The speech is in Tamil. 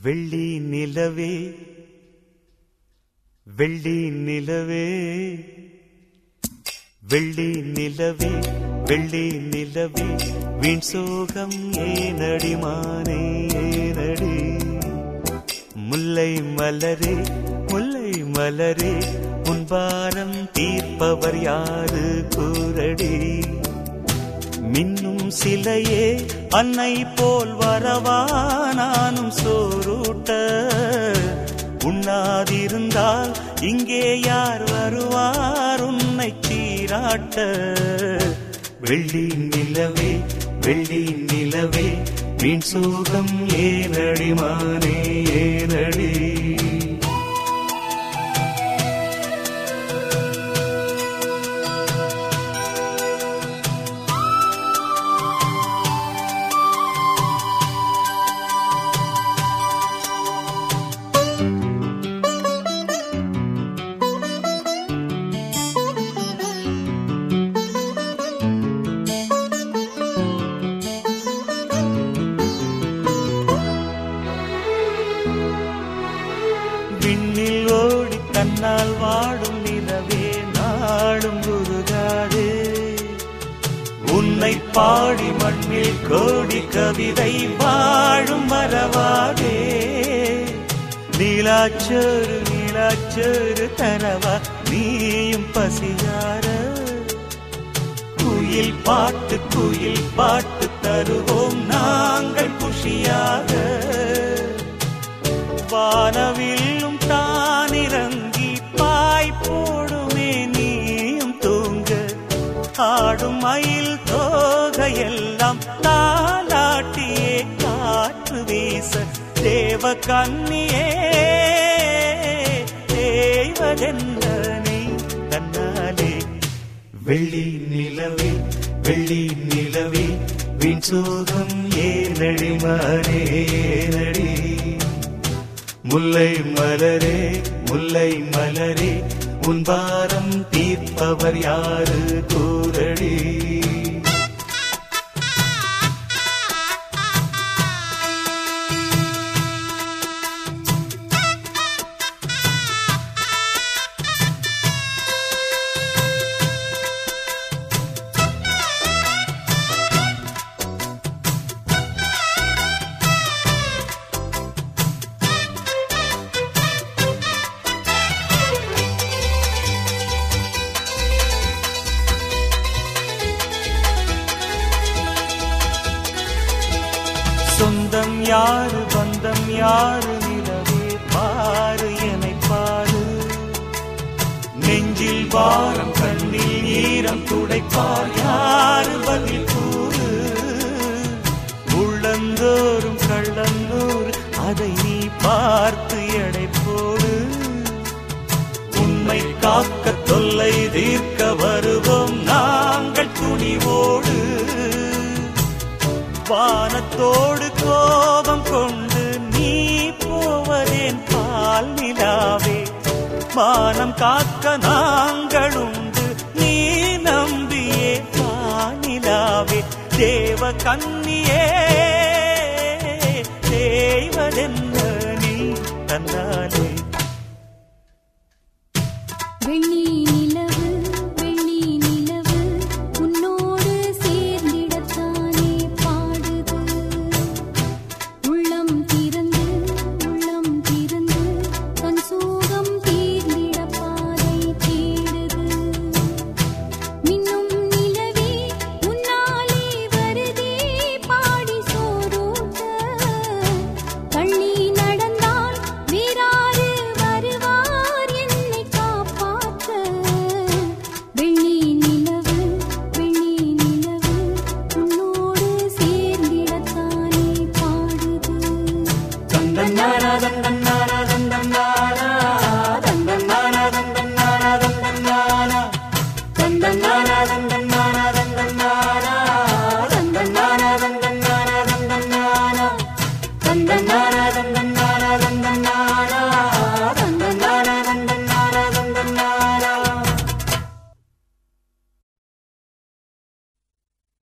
வெள்ளி நிலவே வெள்ளி நிலவே வெள்ளி நிலவே வெள்ளி நிலவே வீண் சோகம் ஏனடி மானே ஏனடி? முல்லை மலரே முல்லை மலரே முன்பாரம் தீர்ப்பவர் யாரு கூரடி மின் சிலையே அன்னை போல் வரவா நானும் சோரூட்ட. உண்ணாதிருந்தால் இங்கே யார் வருவார் உன்னை சீராட்ட. வெள்ளி நிலவே வெள்ளி நிலவே மீன் சோகம் ஏனடி மானே ஏனடி. உன்னை பாடி மண்ணில் கோடி கவிதை வாழும் மரவாதே நீலாச்சோறு நீலாச்சோறு தரவா நீயும் பசியார. குயில் பாட்டு குயில் பாட்டு தருவோம் நாங்கள் குஷியாக. வானவில்லும் தானிறங்கி பாய் போடுமே நீயும் தூங்க. ஆடும் மயில் தோகையெல்லாம் தாலாட்டியே காற்று வீச தேவ கண்ணியே. தேவதென்ன தன்னாலே வெள்ளி நிலவே வெள்ளி நிலவே வீண் சோகம் ஏனடி மாறே ஏனடி. முல்லை மலரே முல்லை மலரே உன் பாரம் தீர்ப்பவர் யாரு கூறடி. யாரு பந்தம் யாரு நிலவே பாரு என பாரு. நெஞ்சில் வாரம் கண்ணில் ஈரம் துடைப்பார் யாரு பதில் கூறு. உள்ளந்தோறும் கள்ளந்தோறு அதை நீ பார்த்து எடை போடு. உண்மை காக்க தொல்லை தீர்க்க வானத்தோடு கோபம் கொண்டு நீ போவதேன் பால் நிலாவே. மானம் காக்க நாங்கள் உண்டு நீ நம்பியே பானிலாவே தேவ கண்ணியே தேவதென்ன நீ தன்னாலே